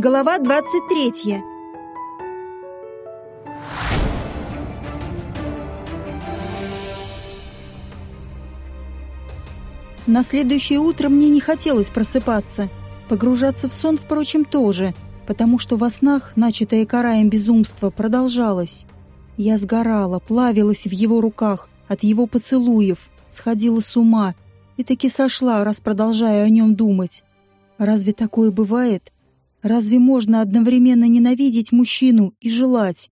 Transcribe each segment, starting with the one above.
Глава 23. На следующее утро мне не хотелось просыпаться. Погружаться в сон, впрочем, тоже, потому что во снах начатое караем безумство продолжалось. Я сгорала, плавилась в его руках, от его поцелуев, сходила с ума и таки сошла, раз продолжая о нем думать. Разве такое бывает? Разве можно одновременно ненавидеть мужчину и желать?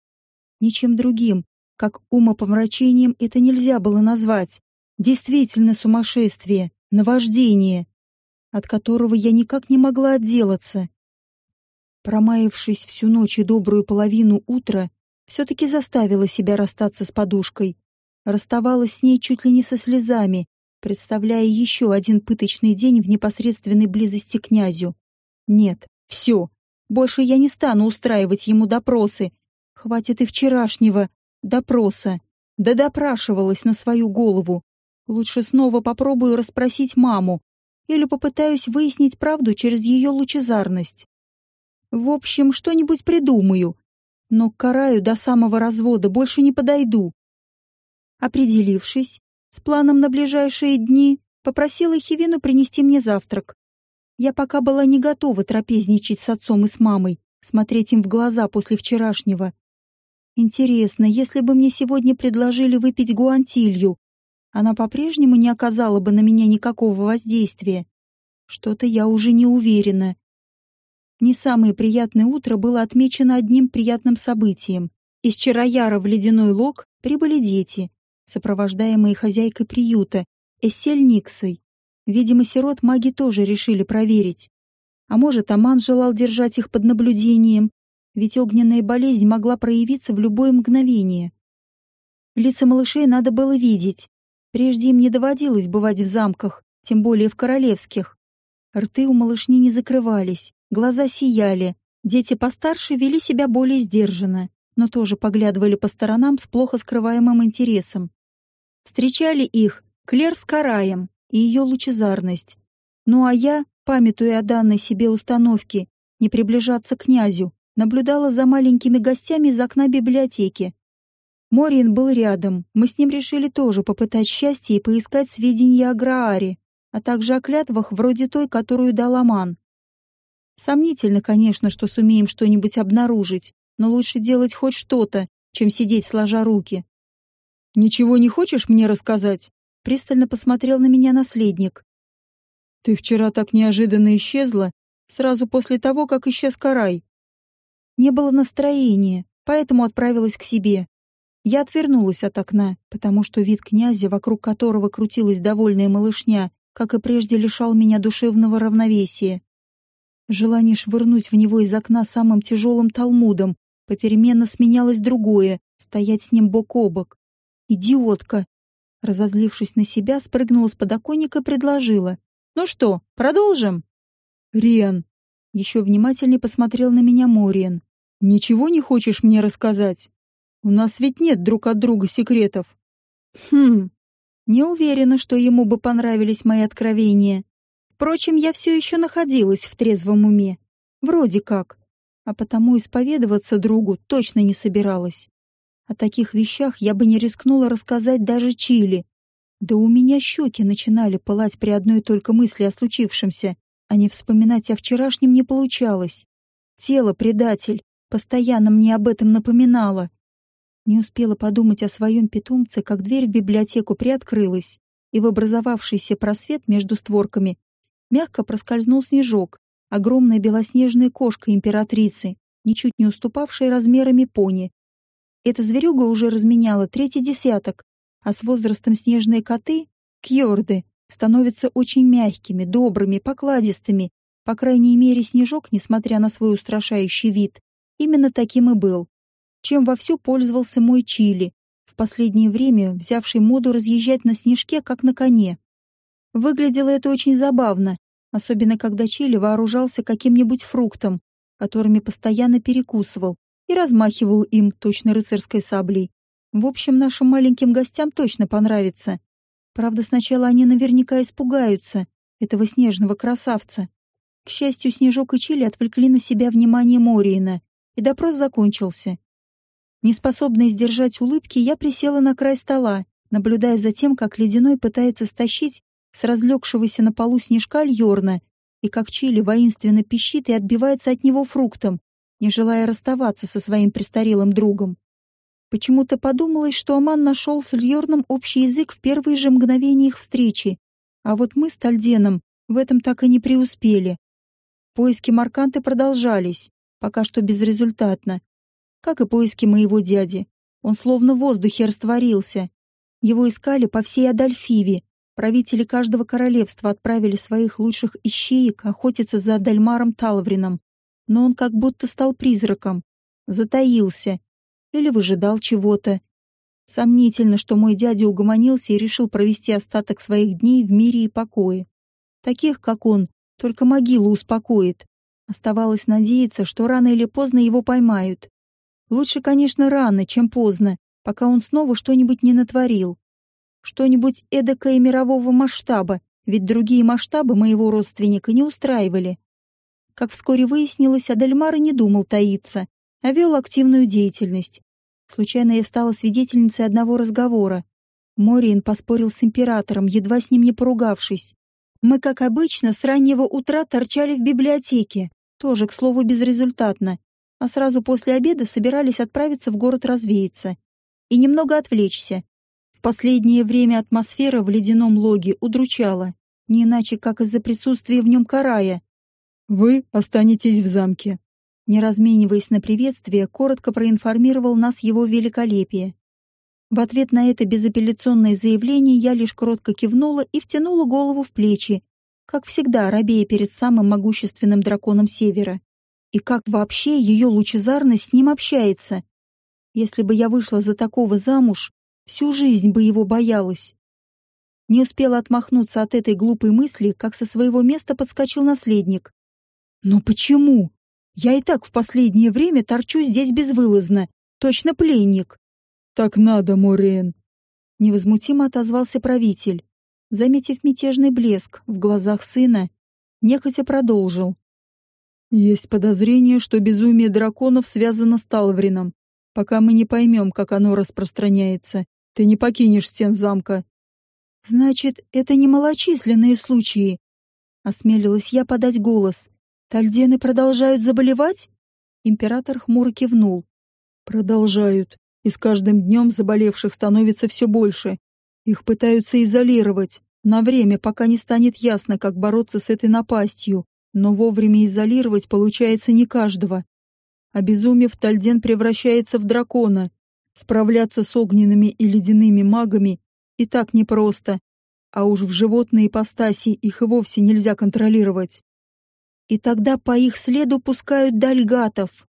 Ничем другим, как умопомрачением, это нельзя было назвать. Действительно сумасшествие, наваждение, от которого я никак не могла отделаться. Промаявшись всю ночь и добрую половину утра, все-таки заставила себя расстаться с подушкой. Расставалась с ней чуть ли не со слезами, представляя еще один пыточный день в непосредственной близости к князю. Нет, все. Больше я не стану устраивать ему допросы. Хватит и вчерашнего допроса. Да допрашивалась на свою голову. Лучше снова попробую расспросить маму или попытаюсь выяснить правду через ее лучезарность. В общем, что-нибудь придумаю, но к караю до самого развода больше не подойду. Определившись, с планом на ближайшие дни попросила Хивину принести мне завтрак. Я пока была не готова трапезничать с отцом и с мамой, смотреть им в глаза после вчерашнего. Интересно, если бы мне сегодня предложили выпить гуантилью, она по-прежнему не оказала бы на меня никакого воздействия. Что-то я уже не уверена. Не самое приятное утро было отмечено одним приятным событием. Из Чарояра в ледяной лог прибыли дети, сопровождаемые хозяйкой приюта, Эссель Никсой. Видимо, сирот маги тоже решили проверить. А может, Аман желал держать их под наблюдением, ведь огненная болезнь могла проявиться в любое мгновение. Лица малышей надо было видеть. Прежде им не доводилось бывать в замках, тем более в королевских. Рты у малышни не закрывались, глаза сияли. Дети постарше вели себя более сдержанно но тоже поглядывали по сторонам с плохо скрываемым интересом. Встречали их Клер с Караем и ее лучезарность. Ну а я, памятуя о данной себе установке, не приближаться к князю, наблюдала за маленькими гостями из окна библиотеки. Мориен был рядом, мы с ним решили тоже попытать счастье и поискать сведения о Грааре, а также о клятвах вроде той, которую дал Аман. Сомнительно, конечно, что сумеем что-нибудь обнаружить, но лучше делать хоть что-то, чем сидеть сложа руки. «Ничего не хочешь мне рассказать?» Пристально посмотрел на меня наследник. «Ты вчера так неожиданно исчезла, сразу после того, как исчез Карай». Не было настроения, поэтому отправилась к себе. Я отвернулась от окна, потому что вид князя, вокруг которого крутилась довольная малышня, как и прежде лишал меня душевного равновесия. Желание швырнуть в него из окна самым тяжелым талмудом, Попеременно сменялось другое — стоять с ним бок о бок. «Идиотка!» Разозлившись на себя, спрыгнула с подоконника и предложила. «Ну что, продолжим?» «Риан!» Еще внимательнее посмотрел на меня Мориан. «Ничего не хочешь мне рассказать? У нас ведь нет друг от друга секретов». «Хм...» Не уверена, что ему бы понравились мои откровения. Впрочем, я все еще находилась в трезвом уме. Вроде как а потому исповедоваться другу точно не собиралась. О таких вещах я бы не рискнула рассказать даже Чили. Да у меня щеки начинали пылать при одной только мысли о случившемся, а не вспоминать о вчерашнем не получалось. Тело предатель постоянно мне об этом напоминало. Не успела подумать о своем питомце, как дверь в библиотеку приоткрылась, и в образовавшийся просвет между створками мягко проскользнул снежок, огромная белоснежная кошка императрицы, ничуть не уступавшая размерами пони. Эта зверюга уже разменяла третий десяток, а с возрастом снежные коты, кьорды, становятся очень мягкими, добрыми, покладистыми. По крайней мере, снежок, несмотря на свой устрашающий вид, именно таким и был. Чем вовсю пользовался мой Чили, в последнее время взявший моду разъезжать на снежке, как на коне. Выглядело это очень забавно, особенно когда Чили вооружался каким-нибудь фруктом, которыми постоянно перекусывал, и размахивал им точно рыцарской саблей. В общем, нашим маленьким гостям точно понравится. Правда, сначала они наверняка испугаются этого снежного красавца. К счастью, Снежок и Чили отвлекли на себя внимание Мориина, и допрос закончился. Неспособная сдержать улыбки, я присела на край стола, наблюдая за тем, как Ледяной пытается стащить с разлегшегося на полу снежка льорна, и как Чили воинственно пищит и отбивается от него фруктом, не желая расставаться со своим престарелым другом. Почему-то подумалось, что Аман нашел с Льорном общий язык в первые же мгновения их встречи, а вот мы с Тальденом в этом так и не преуспели. Поиски Марканты продолжались, пока что безрезультатно. Как и поиски моего дяди. Он словно в воздухе растворился. Его искали по всей Адальфиве. Правители каждого королевства отправили своих лучших ищеек охотиться за Адальмаром Талврином. Но он как будто стал призраком. Затаился. Или выжидал чего-то. Сомнительно, что мой дядя угомонился и решил провести остаток своих дней в мире и покое. Таких, как он, только могилу успокоит. Оставалось надеяться, что рано или поздно его поймают. Лучше, конечно, рано, чем поздно, пока он снова что-нибудь не натворил. Что-нибудь эдакое мирового масштаба, ведь другие масштабы моего родственника не устраивали. Как вскоре выяснилось, Адельмар не думал таиться, а вел активную деятельность. Случайно я стала свидетельницей одного разговора. Мориен поспорил с императором, едва с ним не поругавшись. Мы, как обычно, с раннего утра торчали в библиотеке, тоже, к слову, безрезультатно, а сразу после обеда собирались отправиться в город развеяться и немного отвлечься. В последнее время атмосфера в ледяном логе удручала, не иначе, как из-за присутствия в нем карая. «Вы останетесь в замке». Не размениваясь на приветствие, коротко проинформировал нас его великолепие. В ответ на это безапелляционное заявление я лишь кротко кивнула и втянула голову в плечи, как всегда, рабея перед самым могущественным драконом Севера. И как вообще ее лучезарность с ним общается? Если бы я вышла за такого замуж, всю жизнь бы его боялась. Не успела отмахнуться от этой глупой мысли, как со своего места подскочил наследник. «Но почему? Я и так в последнее время торчу здесь безвылазно, точно пленник». «Так надо, Морен», — невозмутимо отозвался правитель. Заметив мятежный блеск в глазах сына, нехотя продолжил. «Есть подозрение, что безумие драконов связано с Талврином. Пока мы не поймем, как оно распространяется, ты не покинешь стен замка». «Значит, это не малочисленные случаи?» Осмелилась я подать голос. «Тальдены продолжают заболевать?» Император хмуро кивнул. «Продолжают и с каждым днем заболевших становится все больше. Их пытаются изолировать, на время, пока не станет ясно, как бороться с этой напастью, но вовремя изолировать получается не каждого. Обезумев, Тальден превращается в дракона. Справляться с огненными и ледяными магами и так непросто, а уж в животной ипостаси их и вовсе нельзя контролировать. И тогда по их следу пускают дальгатов.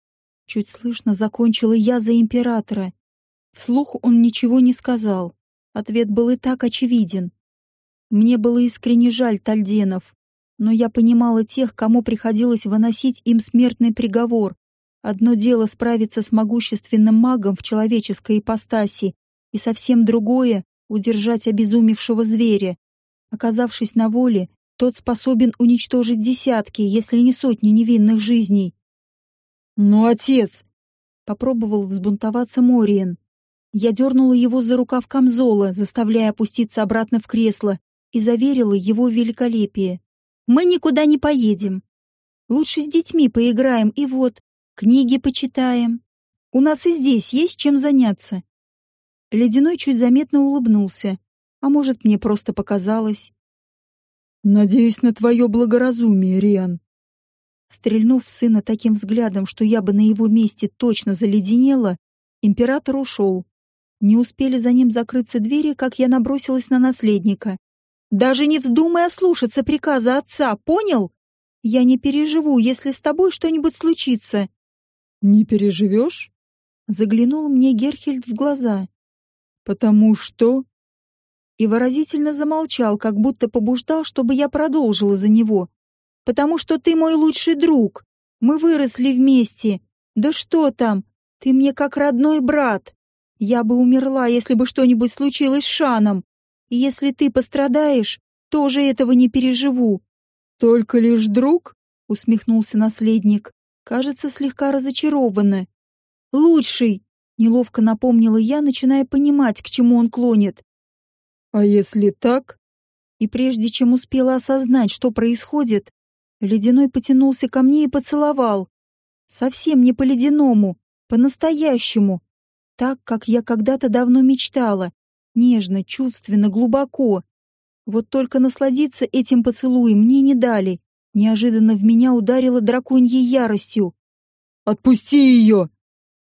Чуть слышно закончила я за императора. Вслух он ничего не сказал. Ответ был и так очевиден. Мне было искренне жаль Тальденов, но я понимала тех, кому приходилось выносить им смертный приговор. Одно дело справиться с могущественным магом в человеческой ипостаси, и совсем другое — удержать обезумевшего зверя. Оказавшись на воле, тот способен уничтожить десятки, если не сотни невинных жизней. «Ну, отец!» — попробовал взбунтоваться Мориен. Я дернула его за рукав камзола, заставляя опуститься обратно в кресло, и заверила его великолепие. «Мы никуда не поедем. Лучше с детьми поиграем и вот, книги почитаем. У нас и здесь есть чем заняться». Ледяной чуть заметно улыбнулся. А может, мне просто показалось. «Надеюсь на твое благоразумие, Риан». Стрельнув в сына таким взглядом, что я бы на его месте точно заледенела, император ушел. Не успели за ним закрыться двери, как я набросилась на наследника. «Даже не вздумай ослушаться приказа отца, понял? Я не переживу, если с тобой что-нибудь случится». «Не переживешь?» Заглянул мне Герхельд в глаза. «Потому что...» И выразительно замолчал, как будто побуждал, чтобы я продолжила за него. «Потому что ты мой лучший друг. Мы выросли вместе. Да что там, ты мне как родной брат». Я бы умерла, если бы что-нибудь случилось с Шаном. И если ты пострадаешь, тоже этого не переживу. Только лишь друг? — усмехнулся наследник. «Кажется, слегка разочарованно». «Лучший!» — неловко напомнила я, начиная понимать, к чему он клонит. «А если так?» И прежде чем успела осознать, что происходит, Ледяной потянулся ко мне и поцеловал. Совсем не по-ледяному, по-настоящему. Так, как я когда-то давно мечтала. Нежно, чувственно, глубоко. Вот только насладиться этим поцелуем мне не дали. Неожиданно в меня ударило драконьей яростью. «Отпусти ее!»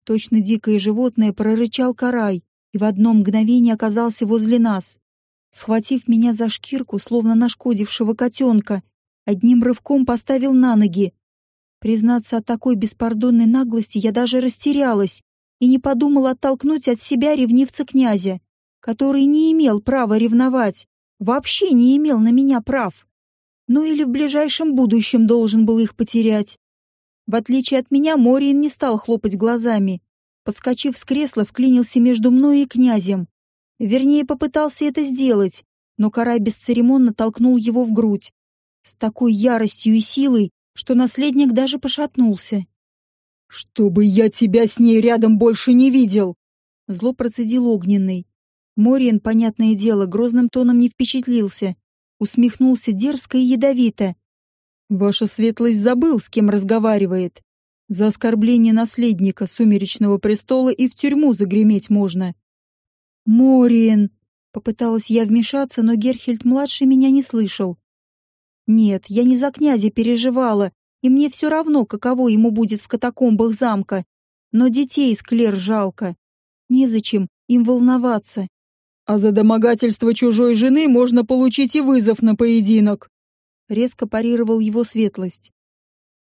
Точно дикое животное прорычал карай и в одно мгновение оказался возле нас. Схватив меня за шкирку, словно нашкодившего котенка, одним рывком поставил на ноги. Признаться, от такой беспардонной наглости я даже растерялась и не подумала оттолкнуть от себя ревнивца князя, который не имел права ревновать, вообще не имел на меня прав. Ну или в ближайшем будущем должен был их потерять. В отличие от меня, Мориин не стал хлопать глазами. Подскочив с кресла, вклинился между мной и князем. Вернее, попытался это сделать, но Карай бесцеремонно толкнул его в грудь с такой яростью и силой, что наследник даже пошатнулся. «Чтобы я тебя с ней рядом больше не видел!» Зло процедил огненный. Мориен, понятное дело, грозным тоном не впечатлился. Усмехнулся дерзко и ядовито. «Ваша светлость забыл, с кем разговаривает. За оскорбление наследника сумеречного престола и в тюрьму загреметь можно». «Мориен!» Попыталась я вмешаться, но Герхельд-младший меня не слышал. Нет, я не за князя переживала, и мне все равно, каково ему будет в катакомбах замка. Но детей из Клер жалко. Незачем им волноваться. А за домогательство чужой жены можно получить и вызов на поединок. Резко парировал его светлость.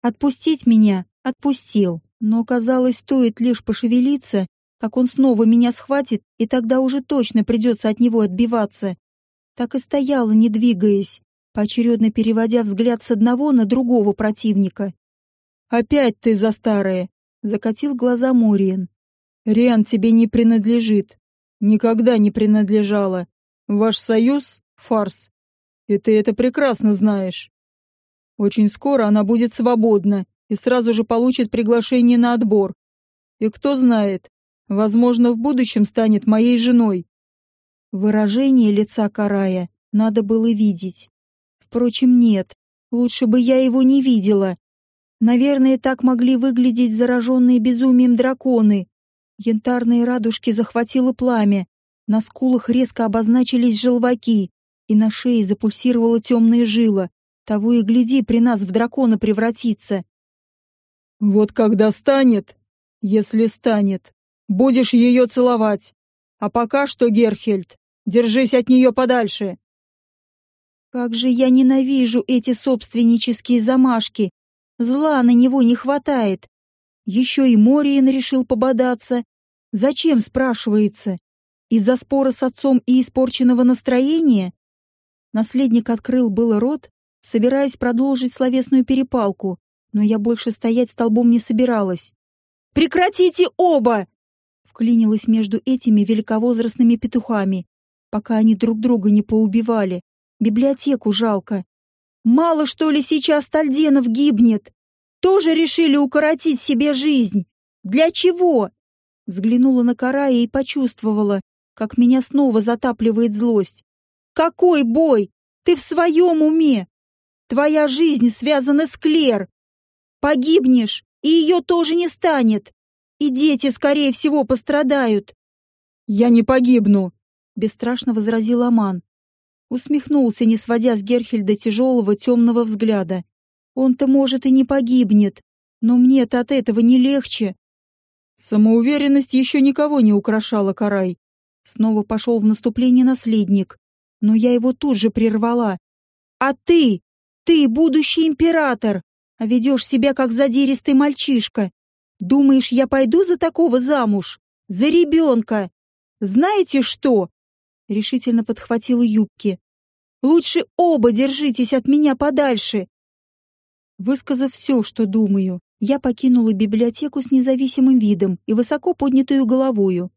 Отпустить меня отпустил, но, казалось, стоит лишь пошевелиться, как он снова меня схватит, и тогда уже точно придется от него отбиваться. Так и стояла, не двигаясь, поочередно переводя взгляд с одного на другого противника. «Опять ты за старое!» — закатил глаза Мориен. «Риан тебе не принадлежит. Никогда не принадлежала. Ваш союз — фарс. И ты это прекрасно знаешь. Очень скоро она будет свободна и сразу же получит приглашение на отбор. И кто знает, возможно, в будущем станет моей женой». Выражение лица Карая надо было видеть. Впрочем, нет. Лучше бы я его не видела. Наверное, так могли выглядеть зараженные безумием драконы. Янтарные радужки захватило пламя. На скулах резко обозначились желваки, и на шее запульсировала темная жила. Того и гляди, при нас в дракона превратиться. Вот когда станет, если станет, будешь ее целовать. А пока что, Герхельд, держись от нее подальше. Как же я ненавижу эти собственнические замашки. Зла на него не хватает. Еще и Мориен решил пободаться. Зачем, спрашивается? Из-за спора с отцом и испорченного настроения? Наследник открыл было рот, собираясь продолжить словесную перепалку, но я больше стоять столбом не собиралась. «Прекратите оба!» Вклинилась между этими великовозрастными петухами, пока они друг друга не поубивали. Библиотеку жалко. Мало, что ли, сейчас Тальденов гибнет? Тоже решили укоротить себе жизнь? Для чего? Взглянула на Карая и почувствовала, как меня снова затапливает злость. Какой бой? Ты в своем уме? Твоя жизнь связана с Клер. Погибнешь, и ее тоже не станет. И дети, скорее всего, пострадают. Я не погибну, бесстрашно возразил Аман. Усмехнулся, не сводя с Герхельда тяжелого темного взгляда. Он-то, может, и не погибнет, но мне-то от этого не легче. Самоуверенность еще никого не украшала Карай. Снова пошел в наступление наследник, но я его тут же прервала. А ты, ты будущий император, а ведешь себя как задиристый мальчишка. Думаешь, я пойду за такого замуж? За ребенка? Знаете что? решительно подхватила юбки. Лучше оба держитесь от меня подальше. Высказав все, что думаю, я покинула библиотеку с независимым видом и высоко поднятую головою.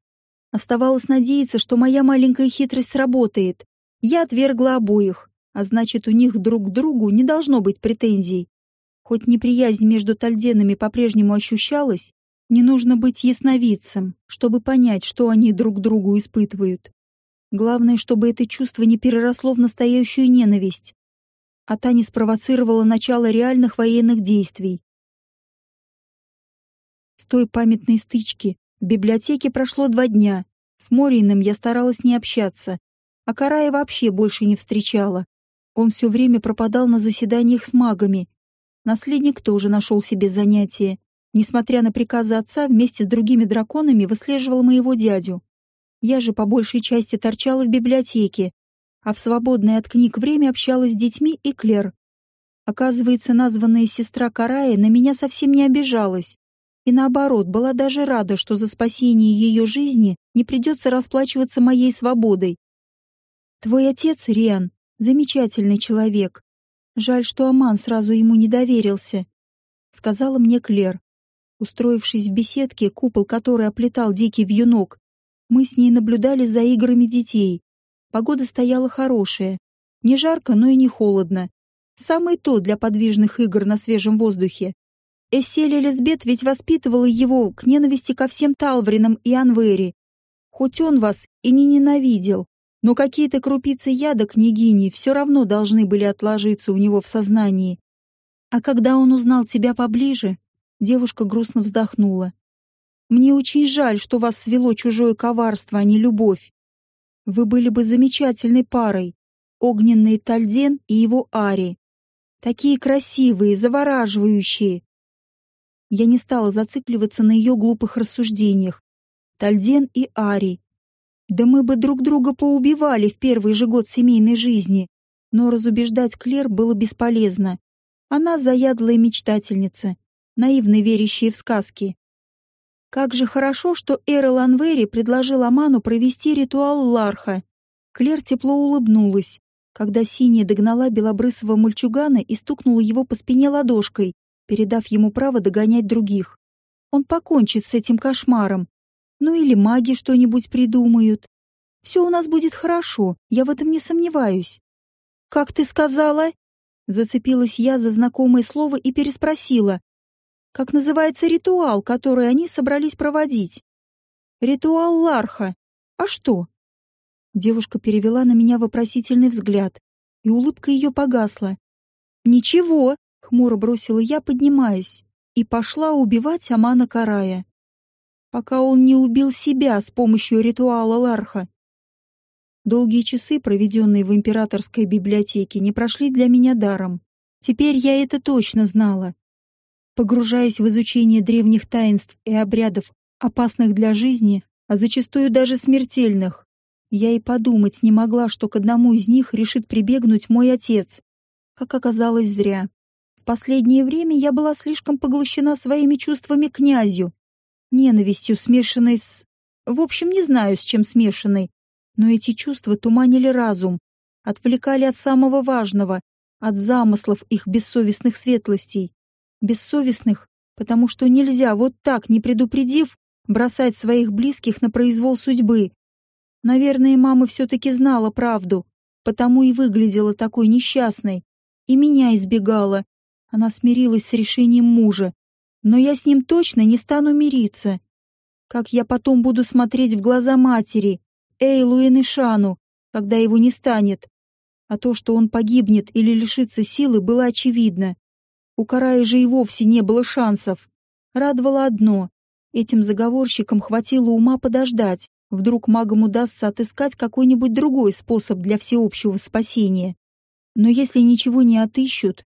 Оставалось надеяться, что моя маленькая хитрость сработает. Я отвергла обоих, а значит, у них друг к другу не должно быть претензий. Хоть неприязнь между тальденами по-прежнему ощущалась, не нужно быть ясновидцем, чтобы понять, что они друг другу испытывают. Главное, чтобы это чувство не переросло в настоящую ненависть. А та не спровоцировала начало реальных военных действий. С той памятной стычки в библиотеке прошло два дня. С Мориным я старалась не общаться, а Карая вообще больше не встречала. Он все время пропадал на заседаниях с магами. Наследник тоже нашел себе занятие. Несмотря на приказы отца, вместе с другими драконами выслеживал моего дядю. Я же по большей части торчала в библиотеке, а в свободное от книг время общалась с детьми и Клер. Оказывается, названная сестра Карая на меня совсем не обижалась. И наоборот, была даже рада, что за спасение ее жизни не придется расплачиваться моей свободой. Твой отец, Риан, замечательный человек. Жаль, что Аман сразу ему не доверился, сказала мне Клер. Устроившись в беседке, купол которой оплетал дикий вьюнок, мы с ней наблюдали за играми детей. Погода стояла хорошая. Не жарко, но и не холодно. Самое то для подвижных игр на свежем воздухе. Эссель Элизбет ведь воспитывала его к ненависти ко всем Талвринам и Анвери. Хоть он вас и не ненавидел, но какие-то крупицы яда княгини все равно должны были отложиться у него в сознании. А когда он узнал тебя поближе, девушка грустно вздохнула. Мне очень жаль, что вас свело чужое коварство, а не любовь. Вы были бы замечательной парой, огненный Тальден и его Ари. Такие красивые, завораживающие. Я не стала зацикливаться на ее глупых рассуждениях. Тальден и Ари да мы бы друг друга поубивали в первый же год семейной жизни. Но разубеждать Клер было бесполезно. Она заядлая мечтательница, наивно верящая в сказки. Как же хорошо, что Эра Ланвери предложил Аману провести ритуал Ларха. Клер тепло улыбнулась, когда синяя догнала белобрысого мальчугана и стукнула его по спине ладошкой, передав ему право догонять других. Он покончит с этим кошмаром, ну или маги что-нибудь придумают. Все у нас будет хорошо, я в этом не сомневаюсь. Как ты сказала? Зацепилась я за знакомое слово и переспросила. Как называется ритуал, который они собрались проводить? Ритуал Ларха. А что? Девушка перевела на меня вопросительный взгляд, и улыбка ее погасла. «Ничего», — хмуро бросила я, поднимаясь, и пошла убивать Амана Карая пока он не убил себя с помощью ритуала Ларха. Долгие часы, проведенные в императорской библиотеке, не прошли для меня даром. Теперь я это точно знала. Погружаясь в изучение древних таинств и обрядов, опасных для жизни, а зачастую даже смертельных, я и подумать не могла, что к одному из них решит прибегнуть мой отец. Как оказалось, зря. В последнее время я была слишком поглощена своими чувствами князю, ненавистью, смешанной с... В общем, не знаю, с чем смешанной. Но эти чувства туманили разум, отвлекали от самого важного, от замыслов их бессовестных светлостей. Бессовестных, потому что нельзя вот так, не предупредив, бросать своих близких на произвол судьбы. Наверное, мама все-таки знала правду, потому и выглядела такой несчастной. И меня избегала. Она смирилась с решением мужа, но я с ним точно не стану мириться. Как я потом буду смотреть в глаза матери, Эйлу и Нишану, когда его не станет? А то, что он погибнет или лишится силы, было очевидно. У Карая же и вовсе не было шансов. Радовало одно — этим заговорщикам хватило ума подождать, вдруг магам удастся отыскать какой-нибудь другой способ для всеобщего спасения. Но если ничего не отыщут,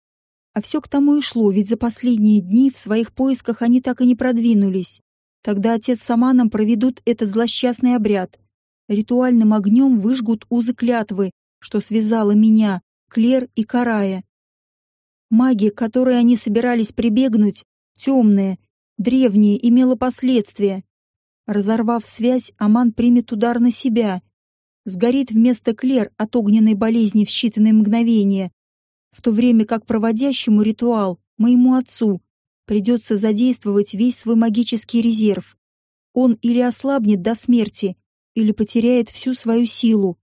а все к тому и шло, ведь за последние дни в своих поисках они так и не продвинулись. Тогда отец с Аманом проведут этот злосчастный обряд. Ритуальным огнем выжгут узы клятвы, что связала меня, Клер и Карая. Магия, к которой они собирались прибегнуть, темная, древняя, имела последствия. Разорвав связь, Аман примет удар на себя. Сгорит вместо Клер от огненной болезни в считанные мгновения, в то время как проводящему ритуал, моему отцу, придется задействовать весь свой магический резерв. Он или ослабнет до смерти, или потеряет всю свою силу,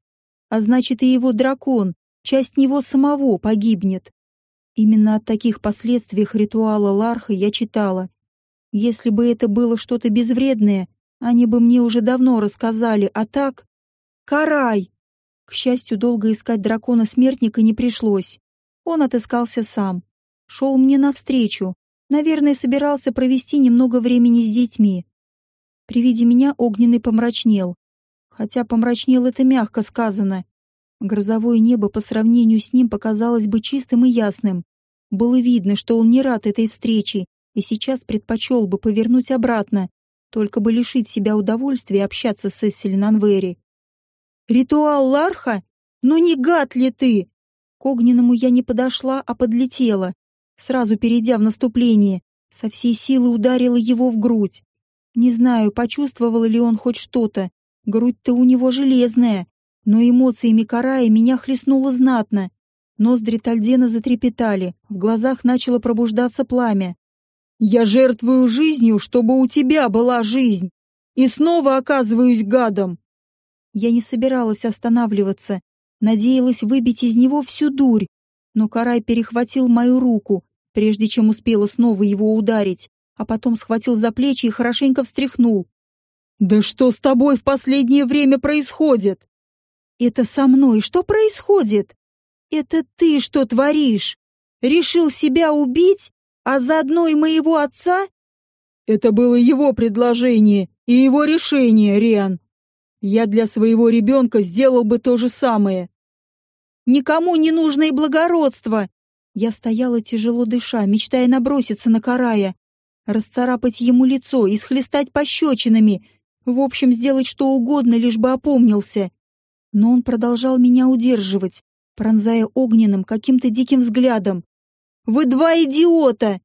а значит и его дракон, часть него самого погибнет. Именно о таких последствиях ритуала Ларха я читала. Если бы это было что-то безвредное, они бы мне уже давно рассказали, а так... Карай! К счастью, долго искать дракона-смертника не пришлось. Он отыскался сам. Шел мне навстречу. Наверное, собирался провести немного времени с детьми. При виде меня огненный помрачнел. Хотя помрачнел это мягко сказано. Грозовое небо по сравнению с ним показалось бы чистым и ясным. Было видно, что он не рад этой встрече и сейчас предпочел бы повернуть обратно, только бы лишить себя удовольствия общаться с Эссель Нанвери. «Ритуал Ларха? Ну не гад ли ты?» К огненному я не подошла, а подлетела, сразу перейдя в наступление, со всей силы ударила его в грудь. Не знаю, почувствовал ли он хоть что-то, грудь-то у него железная, но эмоциями карая меня хлестнуло знатно. Ноздри Тальдена затрепетали, в глазах начало пробуждаться пламя. «Я жертвую жизнью, чтобы у тебя была жизнь, и снова оказываюсь гадом!» Я не собиралась останавливаться, надеялась выбить из него всю дурь, но Карай перехватил мою руку, прежде чем успела снова его ударить, а потом схватил за плечи и хорошенько встряхнул. «Да что с тобой в последнее время происходит?» «Это со мной что происходит?» «Это ты что творишь? Решил себя убить, а заодно и моего отца?» «Это было его предложение и его решение, Риан. Я для своего ребенка сделал бы то же самое». «Никому не нужно и благородство!» Я стояла тяжело дыша, мечтая наброситься на Карая, расцарапать ему лицо и схлестать пощечинами, в общем, сделать что угодно, лишь бы опомнился. Но он продолжал меня удерживать, пронзая огненным каким-то диким взглядом. «Вы два идиота!»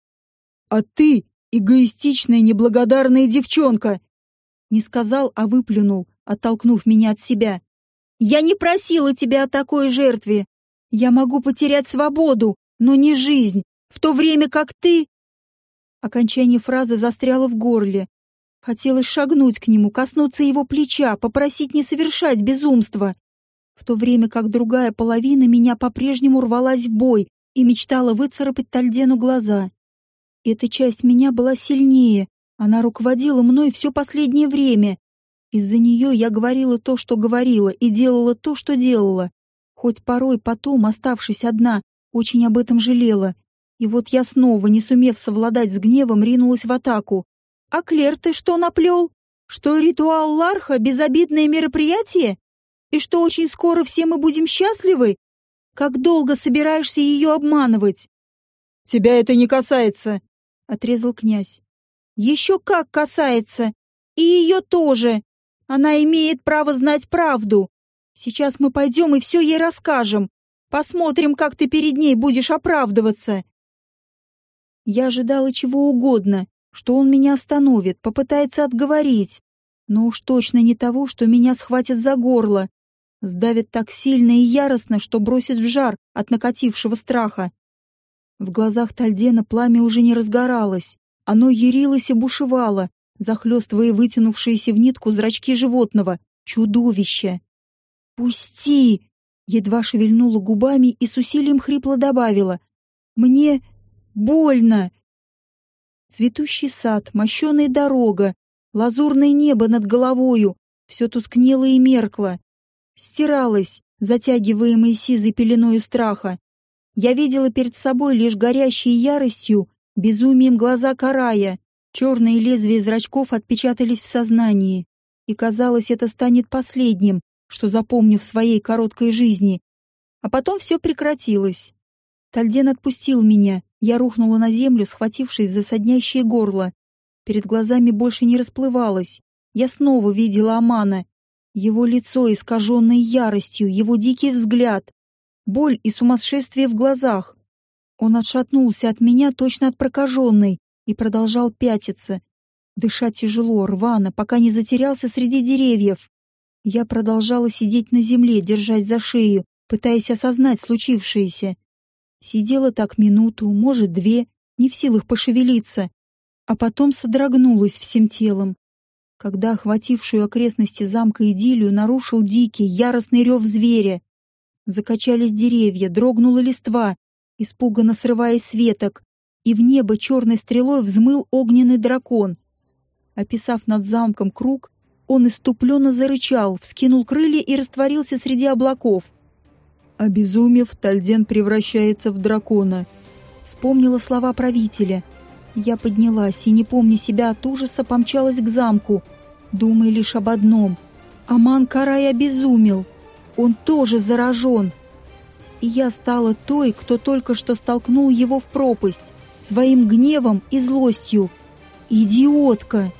«А ты эгоистичная неблагодарная девчонка!» Не сказал, а выплюнул, оттолкнув меня от себя. «Я не просила тебя о такой жертве. Я могу потерять свободу, но не жизнь, в то время как ты...» Окончание фразы застряло в горле. Хотелось шагнуть к нему, коснуться его плеча, попросить не совершать безумства в то время как другая половина меня по-прежнему рвалась в бой и мечтала выцарапать Тальдену глаза. Эта часть меня была сильнее, она руководила мной все последнее время. Из-за нее я говорила то, что говорила, и делала то, что делала. Хоть порой потом, оставшись одна, очень об этом жалела. И вот я снова, не сумев совладать с гневом, ринулась в атаку. «А Клер ты что наплел? Что ритуал Ларха — безобидное мероприятие? И что очень скоро все мы будем счастливы? Как долго собираешься ее обманывать? Тебя это не касается, отрезал князь. Еще как касается. И ее тоже. Она имеет право знать правду. Сейчас мы пойдем и все ей расскажем. Посмотрим, как ты перед ней будешь оправдываться. Я ожидала чего угодно, что он меня остановит, попытается отговорить. Но уж точно не того, что меня схватит за горло, Сдавит так сильно и яростно, что бросит в жар от накатившего страха. В глазах Тальдена пламя уже не разгоралось. Оно ярилось и бушевало, захлестывая вытянувшиеся в нитку зрачки животного. Чудовище! «Пусти!» Едва шевельнула губами и с усилием хрипло добавила. «Мне больно!» Цветущий сад, мощеная дорога, лазурное небо над головою — все тускнело и меркло стиралась, затягиваемой сизой пеленою страха. Я видела перед собой лишь горящие яростью, безумием глаза карая. Черные лезвия зрачков отпечатались в сознании. И казалось, это станет последним, что запомню в своей короткой жизни. А потом все прекратилось. Тальден отпустил меня. Я рухнула на землю, схватившись за соднящее горло. Перед глазами больше не расплывалось. Я снова видела Амана, его лицо, искаженное яростью, его дикий взгляд, боль и сумасшествие в глазах. Он отшатнулся от меня, точно от прокаженной, и продолжал пятиться. Дышать тяжело, рвано, пока не затерялся среди деревьев. Я продолжала сидеть на земле, держась за шею, пытаясь осознать случившееся. Сидела так минуту, может, две, не в силах пошевелиться, а потом содрогнулась всем телом когда охватившую окрестности замка идиллию нарушил дикий, яростный рев зверя. Закачались деревья, дрогнула листва, испуганно срываясь с веток, и в небо черной стрелой взмыл огненный дракон. Описав над замком круг, он иступленно зарычал, вскинул крылья и растворился среди облаков. Обезумев, Тальден превращается в дракона. Вспомнила слова правителя. Я поднялась и, не помня себя от ужаса, помчалась к замку, думая лишь об одном. Аман Карай обезумел. Он тоже заражен. И я стала той, кто только что столкнул его в пропасть, своим гневом и злостью. Идиотка!